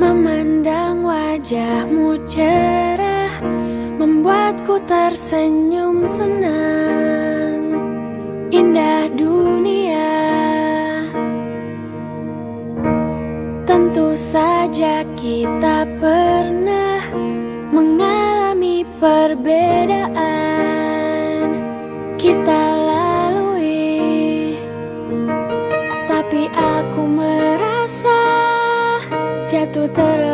Memandang wajahmu cerah Membuatku tersenyum senang. Indah dunia. Tentu saja kita pernah Mengalami perbedaan. Kita to that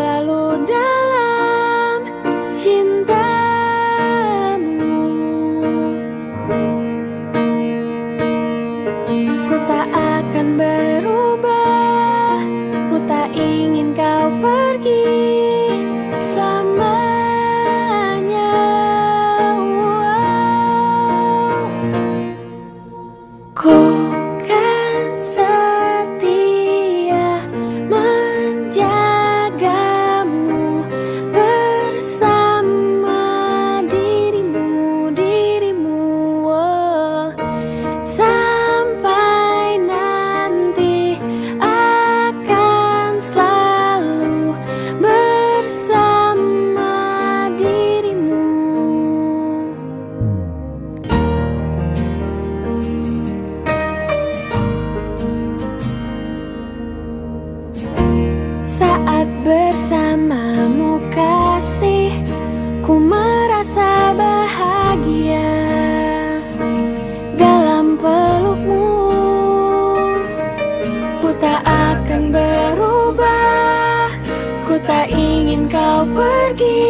pergi.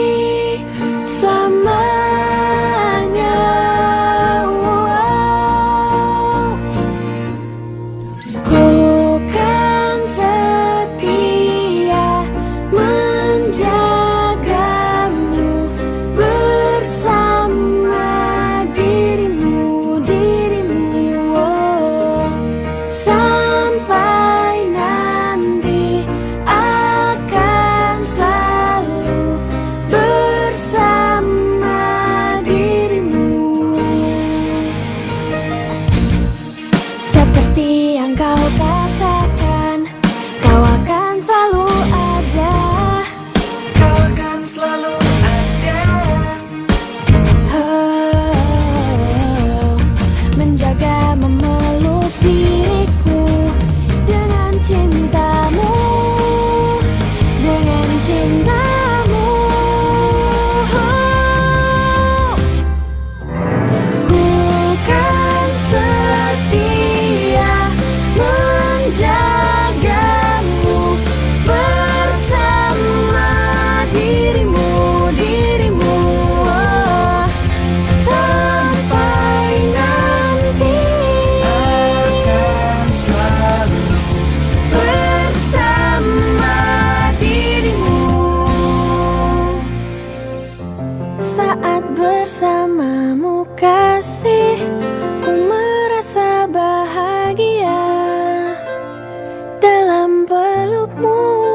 Look more.